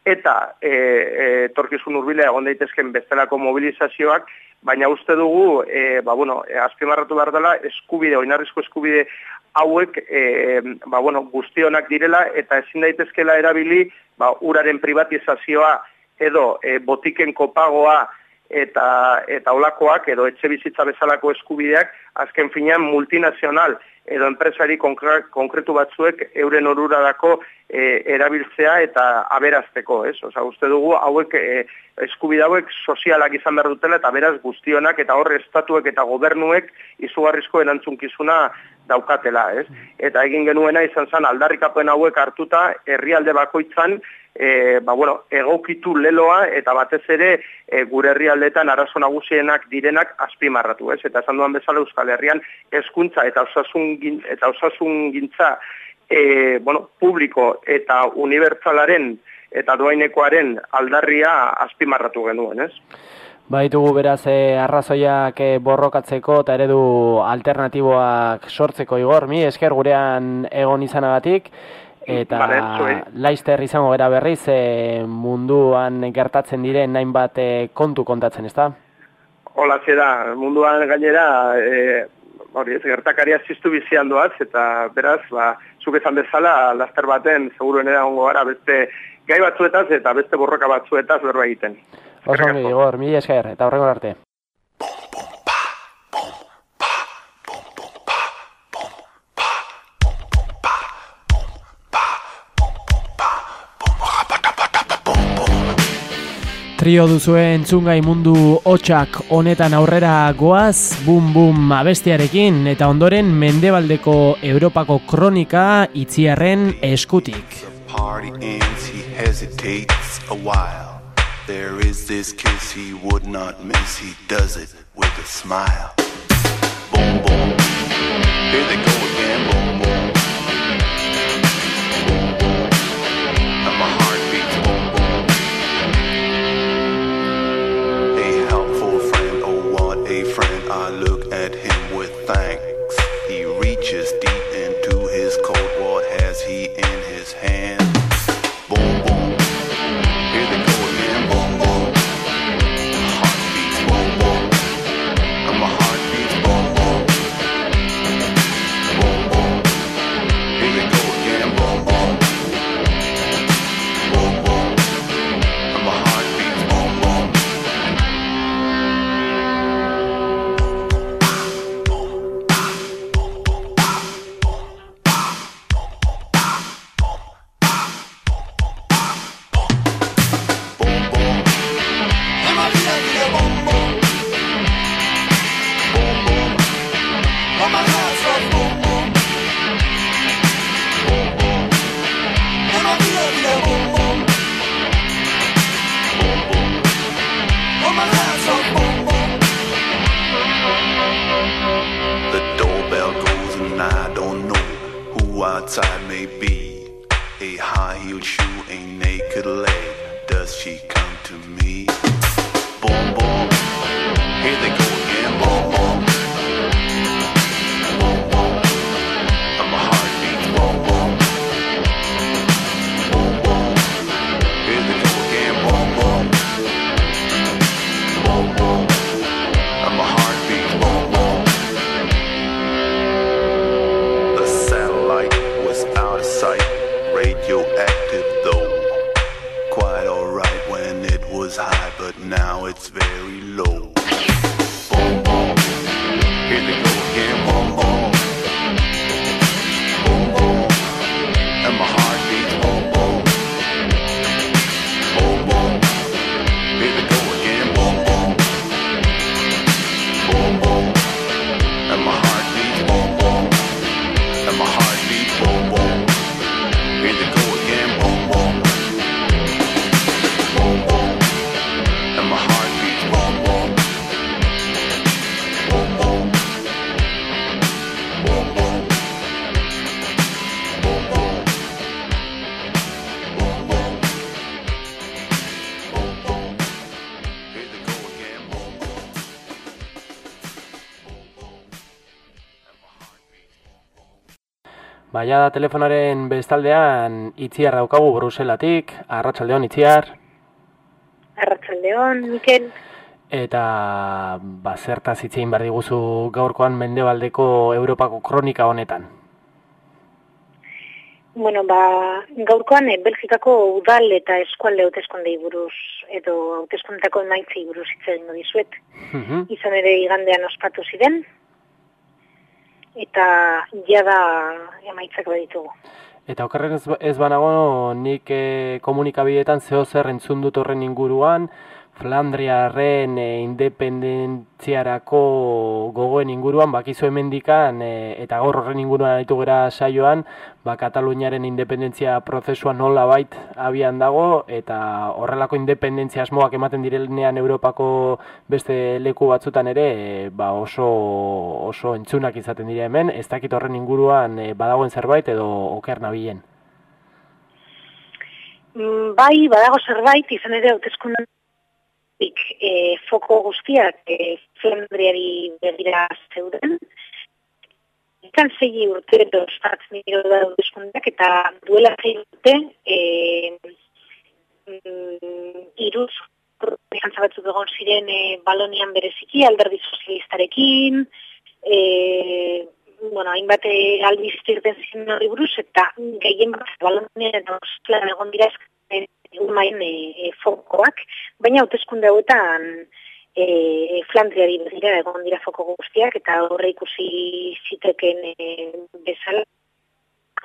eta e, e, torkizun urbile egon daitezken bestelako mobilizazioak, baina uste dugu, e, ba, bueno, e, azpimarratu behar dela, eskubide, oinarrizko eskubide hauek e, ba, bueno, guztionak direla, eta ezin daitezkela erabili ba, uraren privatizazioa edo e, botiken kopagoa eta eta olakoak edo etxe bizitza bezalako eskubideak azken finean multinazional edo enpresari konkretu batzuek euren oruradako e, erabiltzea eta aberazteko, ez? Osa, uste dugu hauek e, eskubide hauek sozialak izan behar dutela eta beraz guztionak eta horre estatuek eta gobernuek izugarrizko erantzunkizuna daukatela, ez? Eta egin genuena izan zen aldarrikapen hauek hartuta herrialde bakoitzan e, ba, bueno, egokitu leloa eta batez ere e, gure herrialdetan arazo nagusienak direnak azpimarratu, ez? Eta esan duan bezala Euskal Herrian hezkuntza eta osasun eta osasun gintza e, bueno, publiko eta unibertsalaren eta doainekoaren aldarria azpimarratu genuen, ez? Baitugu beraz eh, arrazoiak eh, borrokatzeko eta eredu alternatiboak sortzeko igor, mi esker gurean egon izanagatik eta laister izango gara berriz e, munduan gertatzen diren nain bat e, kontu kontatzen, ezta? Hola, da, munduan gainera e, hori ez, gertakaria ziztu bizian doaz, eta beraz, ba, zuk esan bezala, laster baten, seguruen ongo gara beste gai batzuetaz eta beste borroka batzuetaz berba egiten. Oso, Igor, mi esker, eta horrengo arte. Trio duzuen entzungai mundu hotxak honetan aurrera goaz, bum bum abestiarekin eta ondoren mendebaldeko Europako kronika itziarren eskutik. There is this kiss he would not miss, he does it with a smile. Boom, boom, here they go I may be, a high heel shoe, a naked leg. Does she come to me? Boom, boom, here they go. Baina da telefonaren bestaldean itziar daukagu Bruselatik, arratsaldeon itziar, Arratsaldeon, Mikel. eta ba, zertaz hitzein behar diguzu gaurkoan mendebaldeko Europako kronika honetan. Bueno, ba, gaurkoan eh, Belgikako udal eta eskualde hauteskondei buruz edo hauteskundetako emaitzei buruz hitz egingo dizuet. Mhm. Izan ere igandean ospatu ziren eta jada emaitzak baditugu. Eta okerren ez, ez banago nik eh, komunikabideetan zeo zer entzun dut horren inguruan, Flandriarren e, independentziarako gogoen inguruan, bakizu hemendikan e, eta gaur horren inguruan aritu gera saioan, ba, Kataluniaren independentzia prozesua nola bait abian dago, eta horrelako independentzia asmoak ematen direnean Europako beste leku batzutan ere, e, ba, oso, oso entzunak izaten dira hemen, ez dakit horren inguruan e, badagoen zerbait edo oker nabilen. Mm, Bai, badago zerbait, izan ere hauteskunde e, foko guztiak e, Flandriari begira zeuden. Ikan zei urte edo ospatzen dira da eta duela zei urte e, mm, iruz jantza batzuk egon ziren e, Balonian bereziki, alderdi sozialistarekin, e, bueno, hainbat eh, albizte irten ziren horri buruz, eta gehien bat Balonian egon dira ezken egun e, e, fokoak, baina hauteskunde hauetan e, Flandriari begira egon dira foko guztiak, eta horre ikusi ziteken e, bezala,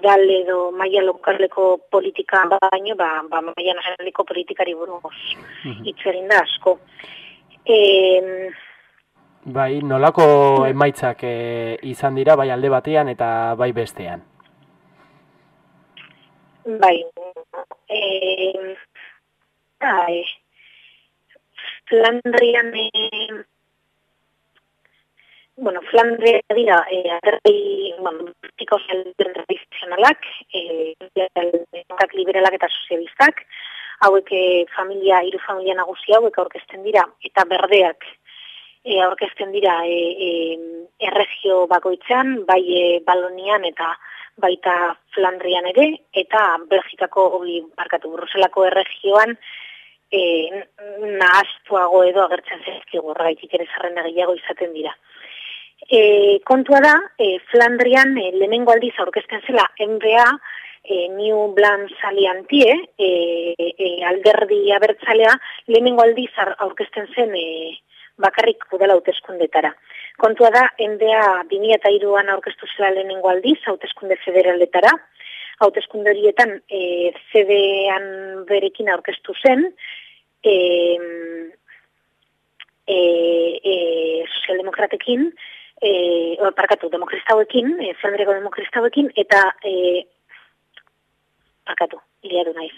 gal edo maila lokaleko politika baino, ba, ba maila nazionaleko politikari buruz hitz egin da asko. E, Bai, nolako emaitzak e, izan dira, bai alde batean eta bai bestean. bai, e, bai, Flandrian, e, bueno, Flandria dira, e, aterri, bueno, politiko tradizionalak, e, demokratak liberalak eta sozialistak, hauek e, familia, hiru familia nagusi hauek aurkezten dira, eta berdeak e, aurkezten dira e, e, erregio bakoitzan, bai e, Balonian eta baita Flandrian ere, eta Belgikako, hori, barkatu, Bruselako erregioan, e, nahaztuago edo agertzen zaizkigu, horregaitik ere zarren gehiago izaten dira. E, kontua da, e, Flandrian e, lehenengo aldiz aurkezten zela NBA, e, New Blanc Aliantie, e, e, alderdi abertzalea, lehenengo aldiz aurkezten zen e, bakarrik udala hauteskundetara. Kontua da, endea 2002an aurkeztu zela lehenengo aldiz, hauteskunde federaletara, hauteskunde horietan e, CD-an berekin aurkeztu zen, e, e, e, sozialdemokratekin, e, parkatu, demokristauekin, e, Flandreko demokristauekin, eta, e, parkatu, liatu naiz.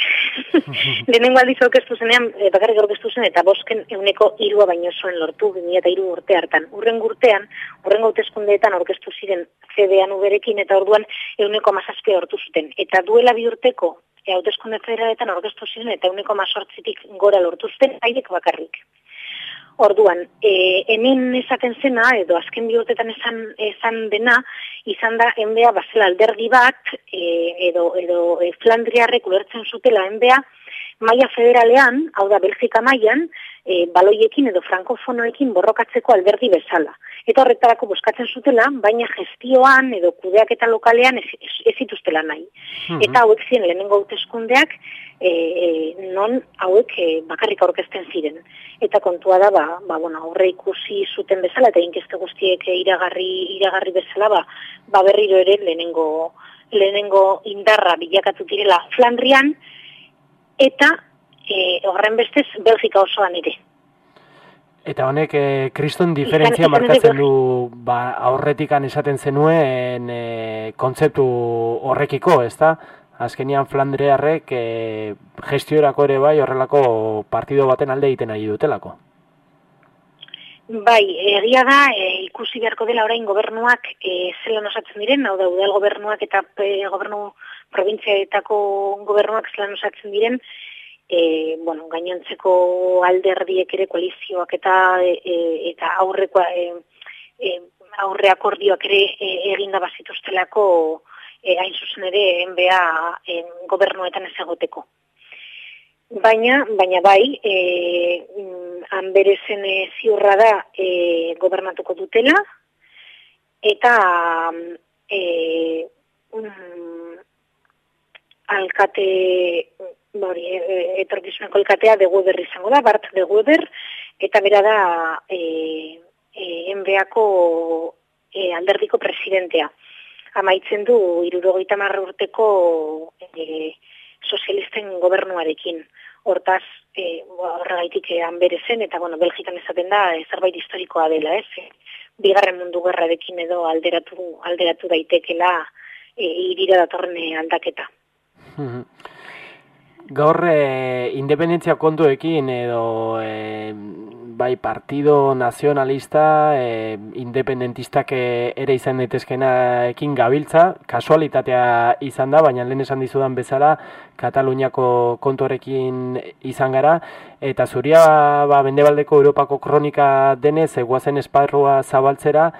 *laughs* Lehenengo aldiz aurkeztu zenean, e, bakarrik aurkeztu zen, eta bosken euneko irua baino zuen lortu, 2002 urte hartan. Urren urtean, urren gautezkundeetan aurkeztu ziren CDan uberekin, eta orduan euneko mazazpia hortu zuten. Eta duela bi urteko, e, hautezkunde federaletan aurkeztu ziren, eta euneko mazortzitik gora lortu zuten, haidek bakarrik. Orduan, e, hemen esaten zena, edo azken bi urtetan esan, esan dena, izan da enbea bazela alderdi bat, e, edo, edo e, Flandriarrek ulertzen zutela enbea, maia federalean, hau da Belgika maian, e, baloiekin edo frankofonoekin borrokatzeko alderdi bezala. Eta horretarako buskatzen zutela, baina gestioan edo kudeak eta lokalean ez, ez, ez nahi. Mhm. Eta hauek ziren lehenengo hauteskundeak e, e, non hauek e, bakarrik aurkezten ziren. Eta kontua da, ba, ba, bueno, aurre ikusi zuten bezala, eta inkeste guztiek iragarri, iragarri bezala, ba, ba berriro ere lehenengo, lehenengo indarra bilakatu direla Flandrian, eta e, horren bestez Belgika osoan ere. Eta honek, e, kriston diferentzia izan markatzen Belgi- du ba, aurretikan esaten zenuen e, kontzeptu horrekiko, ezta? Azkenian Flandrearrek e, gestiorako ere bai horrelako partido baten alde egiten ari dutelako. Bai, egia da, e, ikusi beharko dela orain gobernuak e, zelan osatzen diren, hau da, udal gobernuak eta e, gobernu provintziaetako gobernuak zelan osatzen diren, e, bueno, gainontzeko alderdiek ere koalizioak eta e, eta aurreko e, e, aurre akordioak ere e, eginda bazituztelako e, hain zuzen ere NBA e, gobernuetan ez egoteko. Baina, baina bai, e, mm, hanberezen e, ziurra da e, gobernatuko dutela, eta e, mm, alkate, bori, e, e, etorkizuneko alkatea de Weber izango da, Bart de Weber, eta bera da e, e, enbeako e, alderdiko presidentea. Amaitzen du, irurogeita marra urteko e, sozialisten gobernuarekin. Hortaz, e, horregaitik e, zen, eta bueno, Belgikan esaten da, e, zerbait historikoa dela, ez? Bigarren mundu gerrarekin edo alderatu, alderatu daitekela e, irira datorren aldaketa. Mhm. Gaur e, independentzia kontuekin edo e, bai partido nazionalista, e, independentistak ere izan daitezkenaekin gabiltza, kasualitatea izan da, baina lehen esan dizudan bezala Kataluniako kontorekin izan gara, eta zuria ba, Mendebaldeko Europako kronika denez, eguazen esparrua zabaltzera,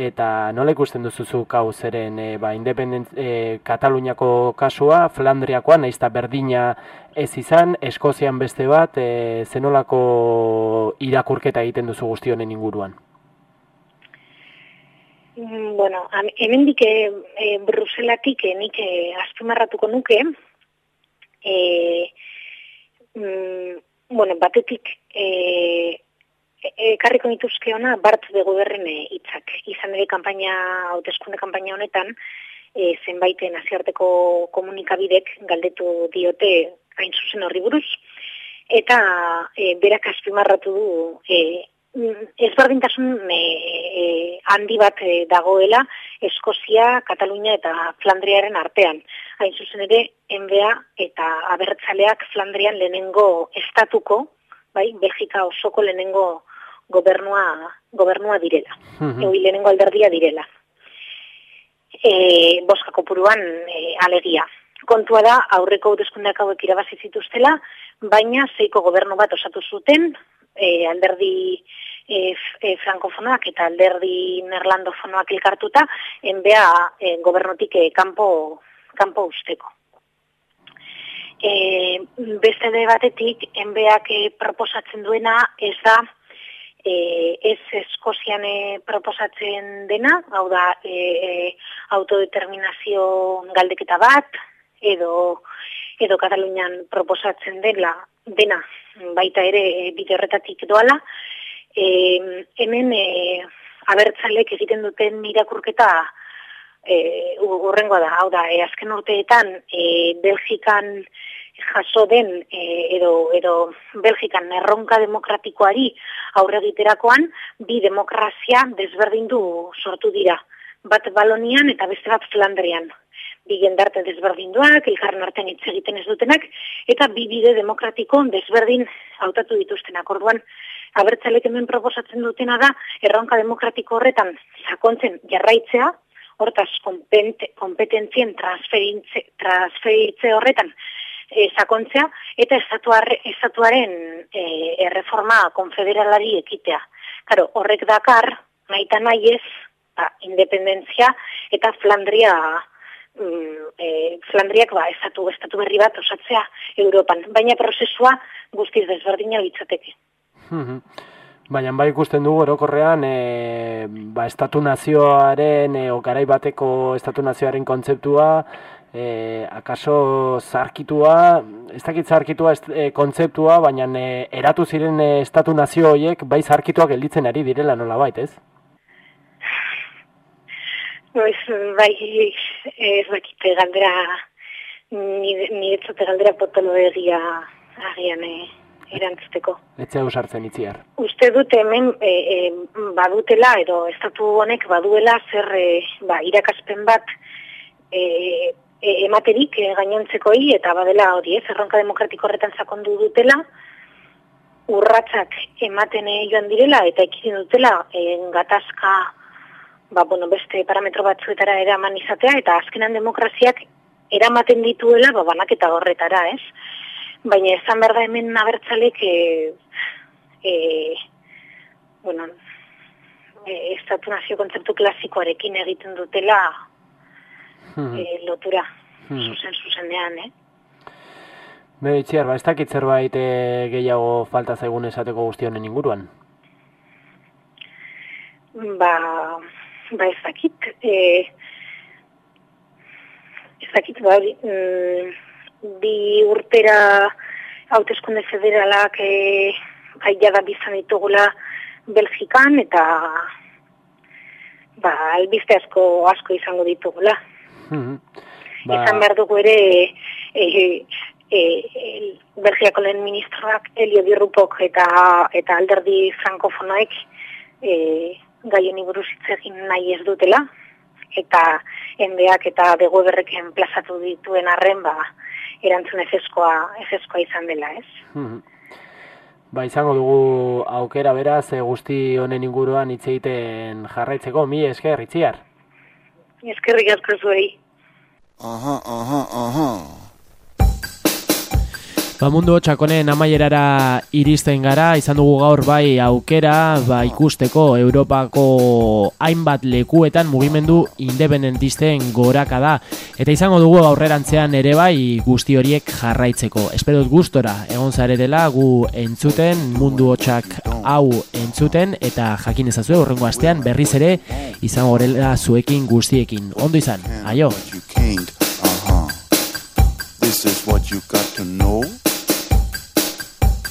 eta nola ikusten duzuzuk hau zeren e, ba, independent, e, Kataluniako kasua, Flandriakoa, nahiz eta berdina ez izan, Eskozian beste bat, e, zenolako irakurketa egiten duzu guzti honen inguruan? Mm, Bueno, hemendik e, e, Bruselatik e, nik e, azpimarratuko nuke, e, mm, bueno, batetik e, e, ekarriko nituzke ona Bart de Guberren e, hitzak. Izan ere kanpaina, hauteskunde kanpaina honetan, e, zenbait nazioarteko komunikabidek galdetu diote hain zuzen horri buruz, eta e, berak azpimarratu du e, ezberdintasun e, e, handi bat e, dagoela Eskozia, Katalunia eta Flandriaren artean. Hain zuzen ere, enbea eta abertzaleak Flandrian lehenengo estatuko, bai, Belgika osoko lehenengo gobernua, gobernua direla. Mhm. Eui lehenengo alderdia direla. E, boska kopuruan e, alegia. Kontua da, aurreko hauteskundeak hauek irabazi zituztela, baina zeiko gobernu bat osatu zuten, e, alderdi e, e, frankofonoak eta alderdi nerlandofonoak elkartuta, enbea e, gobernutik e, kanpo, kanpo usteko. E, beste de batetik, enbeak e, proposatzen duena ez da e, ez Eskozian e, proposatzen dena, hau da e, e, autodeterminazio galdeketa bat, edo, edo Katalunian proposatzen dela, dena, baita ere e, bide horretatik doala, e, hemen e, abertzalek egiten duten irakurketa e, urrengoa da, hau da, e, azken urteetan e, Belgikan jaso den e, edo, edo Belgikan erronka demokratikoari aurre egiterakoan bi demokrazia desberdindu sortu dira. Bat Balonian eta beste bat Flandrian. bi gendarte desberdinduak, elkarren artean hitz egiten ez dutenak, eta bi bide demokratiko desberdin hautatu dituztenak. Orduan, abertzalek hemen proposatzen dutena da, erronka demokratiko horretan sakontzen jarraitzea, hortaz kompetentzien transferitze horretan e, sakontzea, eta estatuaren e, erreforma konfederalari ekitea. Karo, horrek dakar, nahi eta nahi ez, ba, independentzia eta Flandria mm, e, Flandriak ba, estatu, estatu berri bat osatzea Europan. Baina prozesua guztiz desberdina bitzateke. Baina bai ikusten dugu orokorrean e, ba, estatu nazioaren e, okarai bateko estatu nazioaren kontzeptua e, akaso zarkitua, ez dakit zarkitua e, kontzeptua, baina e, eratu ziren estatu nazio horiek bai zarkituak gelditzen ari direla nola bait, ez? Noiz, bai, ez dakite galdera, ni etzote galdera potolo egia agian eh, erantzuteko. Etxe sartzen itziar. Uste dut hemen e, e, badutela, edo estatu honek baduela zer e, ba, irakaspen bat e, e, ematerik e, gainontzekoi, eta badela hori, ez, erronka demokratiko horretan sakondu dutela, urratzak ematen joan direla, eta ekidin dutela, e, gatazka, ba, bueno, beste parametro batzuetara eraman izatea, eta azkenan demokraziak eramaten dituela, ba, banaketa horretara, ez? Baina esan behar da hemen nabertzalek, e, e, bueno, e, estatu nazio kontzeptu klasikoarekin egiten dutela hmm. e, lotura, hmm. zuzen zuzenean, eh? Be, itziar, ba, ez dakit zerbait e, gehiago falta zaigun esateko guztionen inguruan? Ba, ba ez dakit, e, ez dakit, ba, mm, bi urtera hauteskunde federalak e, aia da bizan ditugula Belgikan, eta ba, albizte asko, asko izango ditugula. Mm ba... Izan behar dugu ere, e, e, e, Belgiako lehen ministroak Elio Dirrupok eta, eta alderdi frankofonoek e, gaien iburuz egin nahi ez dutela, eta endeak eta begoberreken plazatu dituen arren, ba, erantzun ezezkoa, ezezkoa izan dela, ez? Hmm. Ba, izango dugu aukera beraz, e, guzti honen inguruan hitz egiten jarraitzeko, mi esker, itziar? Eskerrik asko zuei. Aha, aha, aha. Ba mundu txakonen amaierara iristen gara, izan dugu gaur bai aukera ba, ikusteko Europako hainbat lekuetan mugimendu independentisten goraka da. Eta izango dugu aurrerantzean ere bai guzti horiek jarraitzeko. Espero gustora egon zaretela gu entzuten mundu hotxak hau entzuten eta jakin ezazue horrengo astean berriz ere izango horrela zuekin guztiekin. Ondo izan, aio! This is what you got to know.